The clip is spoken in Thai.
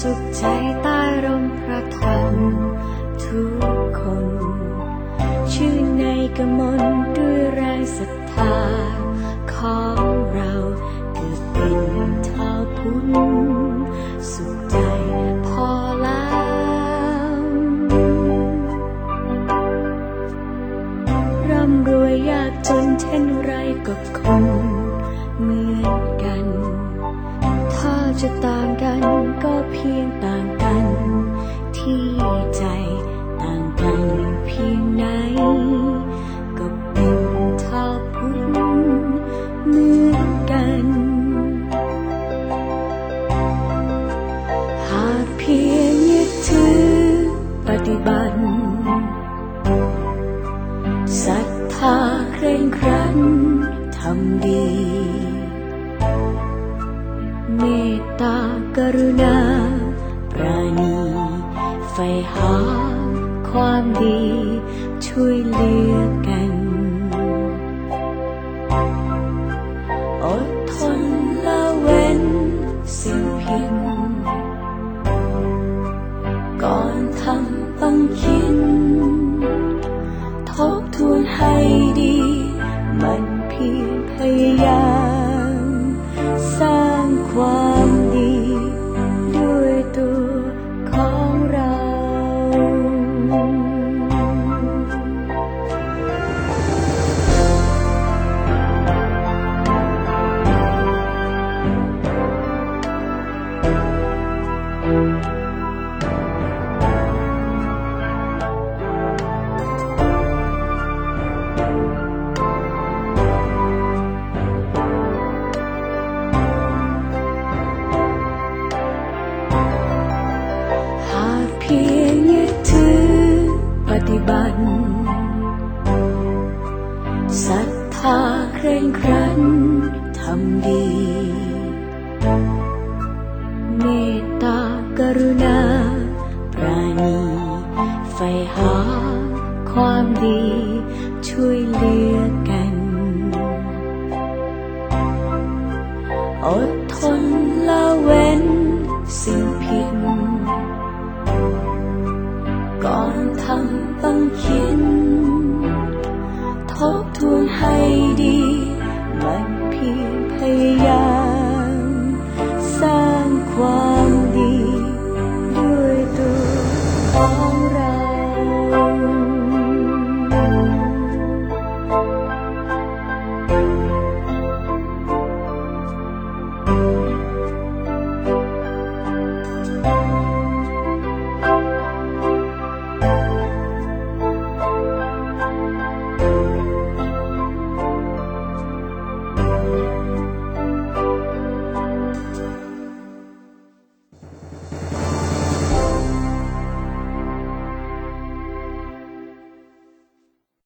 สุขใจใต้ร่มพระธรรมทุกคน ชื่นในกมลด้วยแรงศรัทธาของเราเกิดเป็นเท่าพุนสุขใจพอแล้วร่ำรวยยากจนเช่นไรก็คงเหมือนกัน จะต่างกันก็เพียงต่างกัน ที่ใจต่างกันเพียงไหน ก็เป็นเท่าพุนเหมือนกัน หากเพียงยึดถือปฏิบัติศรัทธาเคร่งครันทำดี เมตตากรุณา ปราณีใฝ่หาความดี ช่วยเหลือกันอ บัติศรัทธาเคร่งครันทำดี เมตตากรุณา ปราณีใฝ่หาความดี ช่วยเหลือกัน อดทนละเว้น บทวนให้ดี มันเพียงพยายามสร้างความ